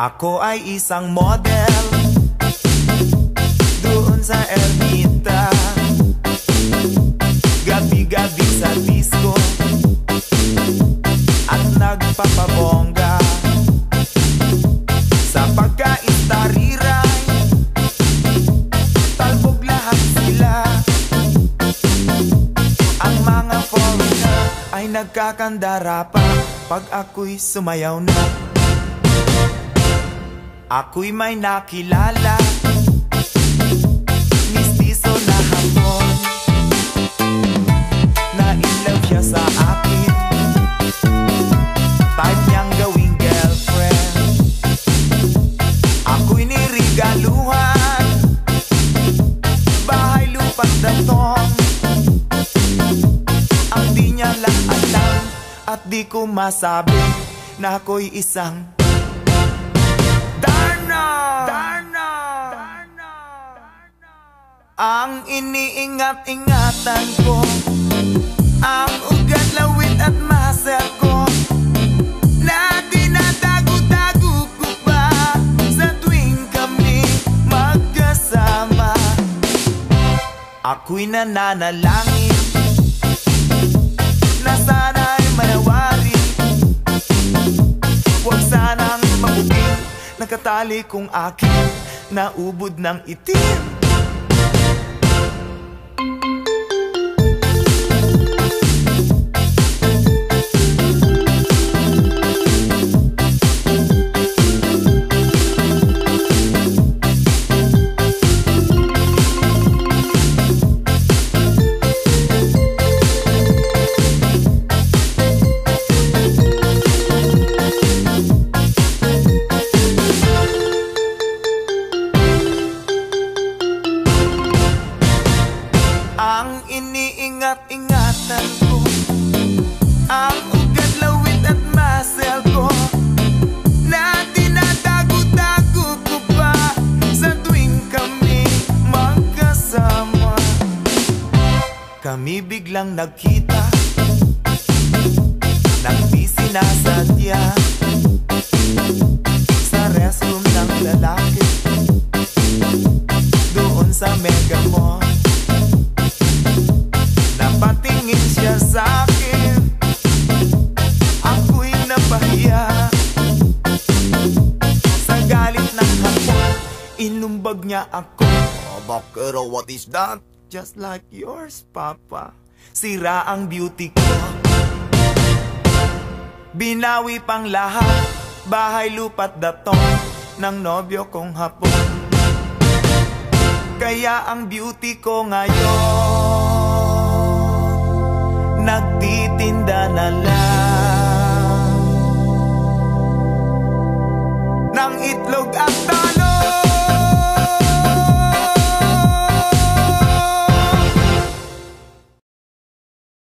Ako ay isang model. Doon sa Ermita. Gabi-gabi sa disco. At nagpapabongga. Sa pagkaistariray Talbog lahat sila. Ang mga foreigner ay nagkakandara pa. Pag ako'y sumayaw na Ako'y may nakilala. Mistiso na hapon. Na in love siya sa akin. Type niyang gawing girlfriend. Ako'y nirigaluhan. Bahay lupa't datong. Ang di niya lang alam At di ko masabi Na ako'y isang Darna! Ang iniingat-ingatan ko Ang ugat, lawit at muscle ko Na dinadago-dago ko pa Sa tuwing kami magkasama Ako'y nananalangin Nakatali kong akin Naubod ng itim iniingat-ingatan ko Ang ugat, lawit at muscle ko Na dinadago-dago ko pa Sa tuwing kami magkasama. Kami biglang nagkita Nang di sinasadya Sa restroom ng lalaki Doon sa Mega Mall niya ako. Oh, Bakero, what is that? Just like yours, Papa. Sira ang beauty ko. Binawi pang lahat. Bahay lupa't datong Ng nobyo kong hapon. Kaya ang beauty ko ngayon Nagtitinda na lang. Ng itlog